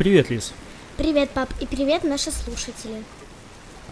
Привет, Лиз. Привет, пап, и привет наши слушатели.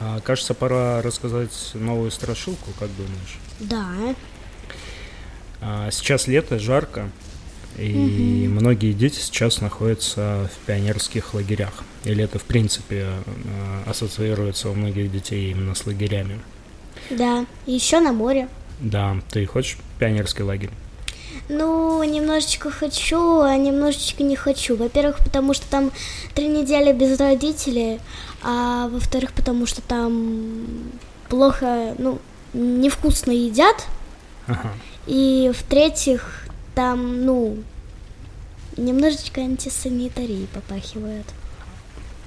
А, кажется, пора рассказать новую страшилку, как думаешь? Да. А, сейчас лето, жарко, и угу. многие дети сейчас находятся в пионерских лагерях. И лето, в принципе, а, ассоциируется у многих детей именно с лагерями. Да, еще на море. Да, ты хочешь пионерский лагерь? Ну, немножечко хочу, а немножечко не хочу. Во-первых, потому что там три недели без родителей, а во-вторых, потому что там плохо, ну, невкусно едят. Ага. И в-третьих, там, ну, немножечко антисанитарии попахивает.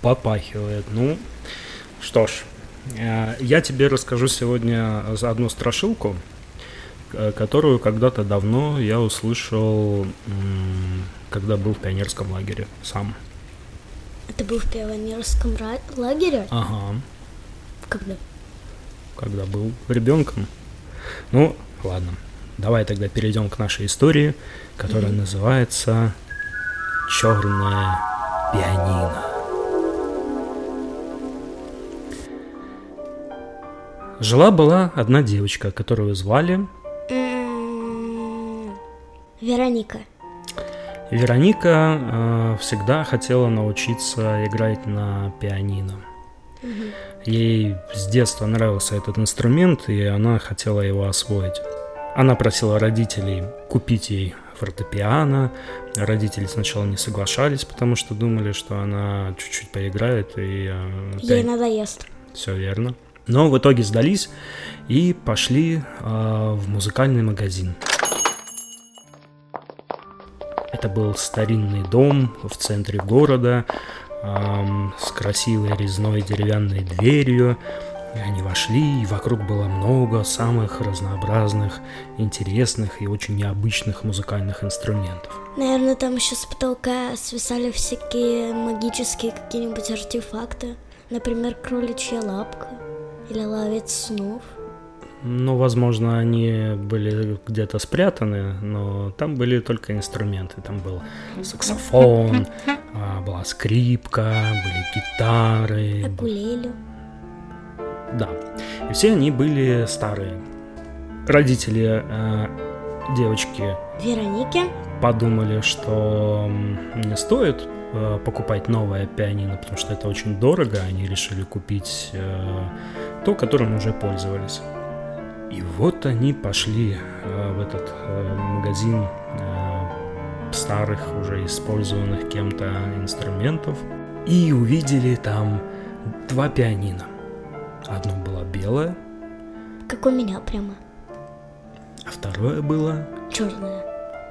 Попахивает. Ну, что ж, э, я тебе расскажу сегодня одну страшилку, которую когда-то давно я услышал, когда был в пионерском лагере сам. Это был в пионерском лагере? Ага. Когда? Когда был ребенком. Ну, ладно. Давай тогда перейдем к нашей истории, которая mm-hmm. называется Черное пианино. Жила была одна девочка, которую звали Вероника. Вероника э, всегда хотела научиться играть на пианино. Угу. Ей с детства нравился этот инструмент, и она хотела его освоить. Она просила родителей купить ей фортепиано. Родители сначала не соглашались, потому что думали, что она чуть-чуть поиграет и... Э, Ей пиан... надоест. Все верно. Но в итоге сдались и пошли э, в музыкальный магазин. Это был старинный дом в центре города эм, с красивой резной деревянной дверью. И они вошли, и вокруг было много самых разнообразных, интересных и очень необычных музыкальных инструментов. Наверное, там еще с потолка свисали всякие магические какие-нибудь артефакты. Например, кроличья лапка или ловец снов. Ну, возможно, они были где-то спрятаны, но там были только инструменты. Там был саксофон, а, была скрипка, были гитары. Акулелю. Да. И все они были старые. Родители э, девочки Вероники подумали, что не стоит э, покупать новое пианино, потому что это очень дорого. Они решили купить э, то, которым уже пользовались. И вот они пошли э, в этот э, магазин э, старых, уже использованных кем-то инструментов и увидели там два пианино. Одно было белое. Как у меня прямо. А второе было... Черное.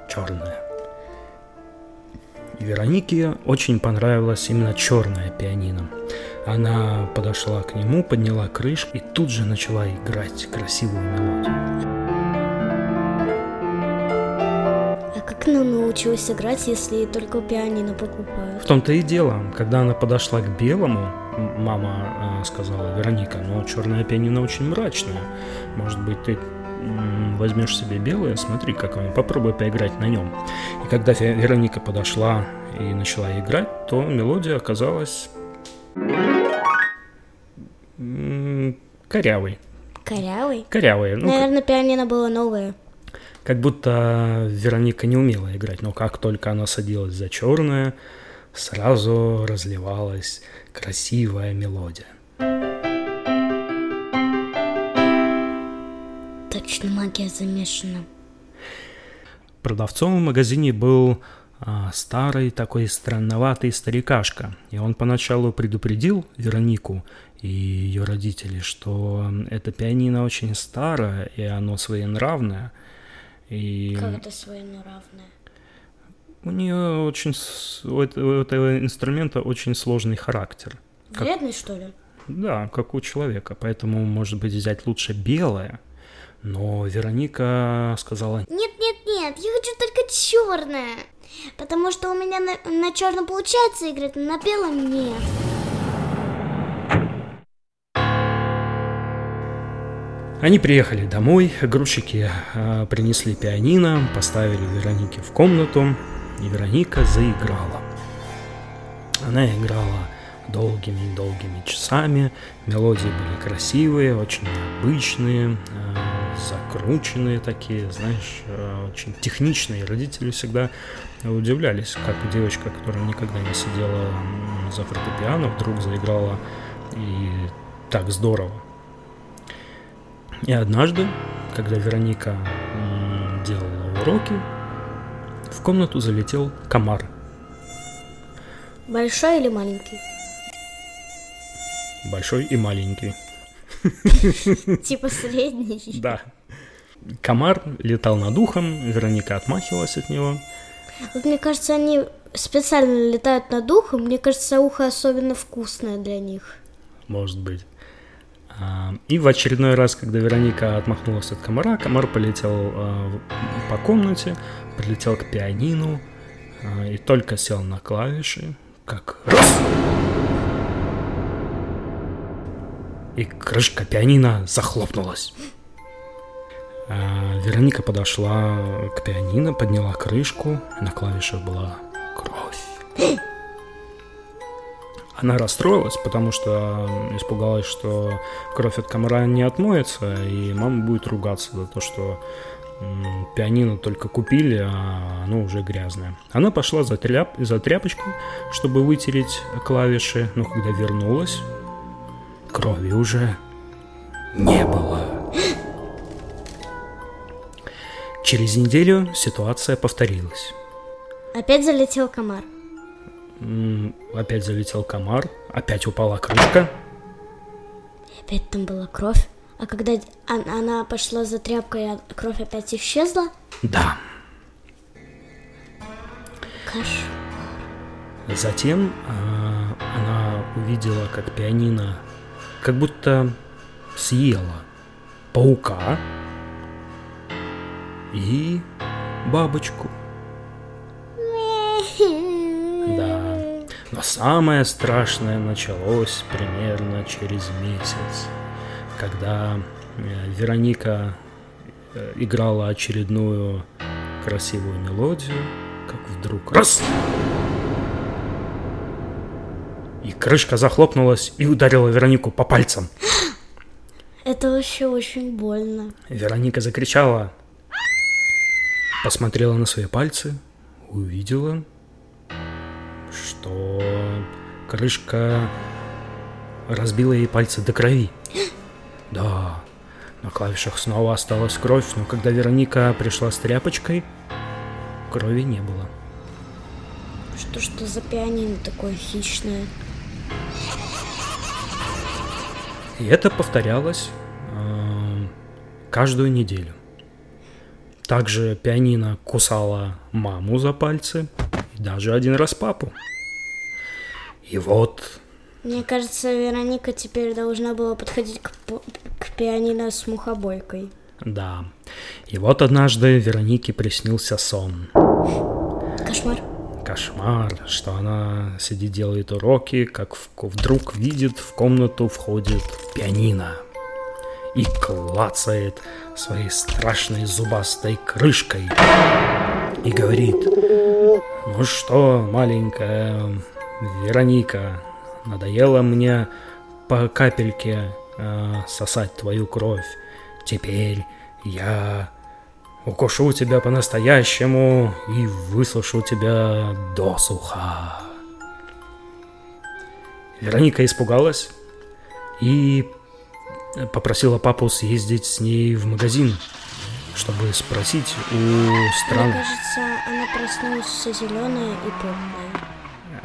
Черное. И Веронике очень понравилось именно черное пианино. Она подошла к нему, подняла крышку и тут же начала играть красивую мелодию. А как она научилась играть, если только пианино покупают? В том-то и дело. Когда она подошла к белому, мама э, сказала, Вероника, но ну, черное пианино очень мрачное. Может быть, ты возьмешь себе белое, смотри, как он, попробуй поиграть на нем. И когда Вероника подошла и начала играть, то мелодия оказалась Корявый. Корявый? Корявый. Ну, Наверное, как... пианино было новое. Как будто Вероника не умела играть, но как только она садилась за черное, сразу разливалась красивая мелодия. Точно магия замешана. Продавцом в магазине был старый такой странноватый старикашка. И он поначалу предупредил Веронику и ее родителей, что это пианино очень старое, и оно своенравное. И... Как это своенравное? У нее очень... У этого инструмента очень сложный характер. Вредный, как... что ли? Да, как у человека. Поэтому, может быть, взять лучше белое. Но Вероника сказала... Нет, нет, нет, я хочу только черное. Потому что у меня на, на черном получается играть, на белом нет. Они приехали домой, грузчики э, принесли пианино, поставили Веронике в комнату, и Вероника заиграла. Она играла долгими-долгими часами. Мелодии были красивые, очень необычные, э, закрученные такие, знаешь, э, очень техничные. Родители всегда удивлялись, как девочка, которая никогда не сидела за фортепиано, вдруг заиграла и так здорово. И однажды, когда Вероника делала уроки, в комнату залетел комар. Большой или маленький? Большой и маленький. Типа средний? Да. Комар летал над ухом, Вероника отмахивалась от него. Вот мне кажется, они специально летают над ухом. Мне кажется, ухо особенно вкусное для них. Может быть. А, и в очередной раз, когда Вероника отмахнулась от комара, комар полетел а, по комнате, прилетел к пианину а, и только сел на клавиши, как раз! И крышка пианино захлопнулась. Вероника подошла к пианино, подняла крышку, на клавишах была кровь. Она расстроилась, потому что испугалась, что кровь от комара не отмоется, и мама будет ругаться за то, что пианино только купили, а оно уже грязное. Она пошла за, тряп, за тряпочкой, чтобы вытереть клавиши, но когда вернулась, крови уже не было. Через неделю ситуация повторилась. Опять залетел комар опять залетел комар, опять упала крышка. Опять там была кровь. А когда она пошла за тряпкой, а кровь опять исчезла? Да. Кошмар. Затем э, она увидела, как пианино как будто съела паука и бабочку. Да. Но самое страшное началось примерно через месяц, когда э, Вероника э, играла очередную красивую мелодию, как вдруг раз! И крышка захлопнулась и ударила Веронику по пальцам. Это вообще очень больно. Вероника закричала, посмотрела на свои пальцы, увидела, что крышка разбила ей пальцы до крови. Да, на клавишах снова осталась кровь, но когда Вероника пришла с тряпочкой, крови не было. Что что за пианино такое хищное? И это повторялось э, каждую неделю. Также пианино кусала маму за пальцы, и даже один раз папу. И вот... Мне кажется, Вероника теперь должна была подходить к, к пианино с мухобойкой. Да. И вот однажды Веронике приснился сон. Кошмар. Кошмар, что она сидит, делает уроки, как вдруг видит, в комнату входит пианино и клацает своей страшной зубастой крышкой и говорит, ну что, маленькая Вероника, надоело мне по капельке э, сосать твою кровь. Теперь я укушу тебя по-настоящему и высушу тебя досуха. Вероника испугалась и попросила папу съездить с ней в магазин, чтобы спросить у стран... Мне кажется, она проснулась вся зеленая и полная.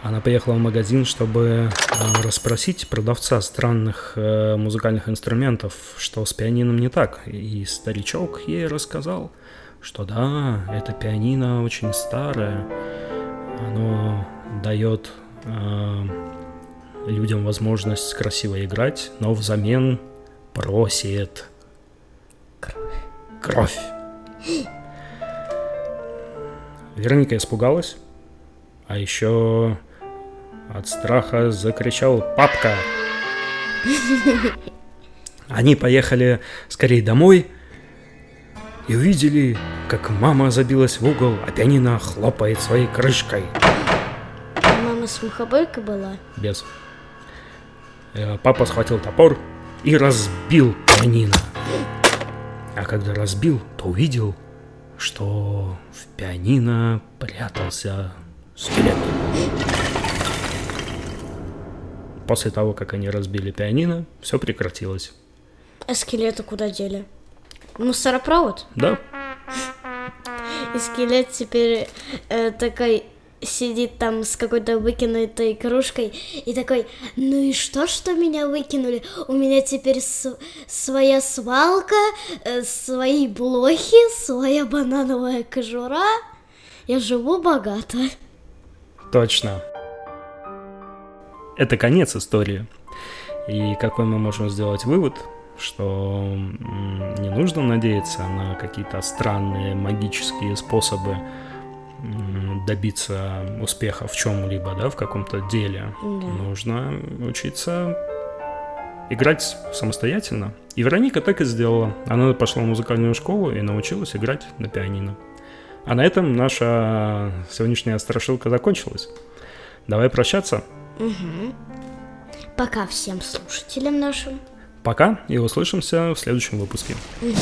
Она поехала в магазин, чтобы э, расспросить продавца странных э, музыкальных инструментов, что с пианином не так. И старичок ей рассказал, что да, это пианино очень старое, оно дает э, людям возможность красиво играть, но взамен просит кровь. кровь. Вероника испугалась, а еще от страха закричал папка. Они поехали скорее домой и увидели, как мама забилась в угол, а пианино хлопает своей крышкой. А мама Там и смухобойка была. Без. Э, Папа схватил топор и разбил пианино. А когда разбил, то увидел, что в пианино прятался скелет. После того, как они разбили пианино, все прекратилось. А скелеты куда дели? Мусоропровод? Да, И скелет теперь э, такой сидит там с какой-то выкинутой кружкой и такой, ну и что, что меня выкинули? У меня теперь с- своя свалка, э, свои блохи, своя банановая кожура. Я живу богато. точно. Это конец истории. И какой мы можем сделать вывод, что не нужно надеяться на какие-то странные магические способы добиться успеха в чем-либо, да, в каком-то деле. Да. Нужно учиться играть самостоятельно. И Вероника так и сделала. Она пошла в музыкальную школу и научилась играть на пианино. А на этом наша сегодняшняя страшилка закончилась. Давай прощаться. Пока всем слушателям нашим. Пока и услышимся в следующем выпуске. Мгм.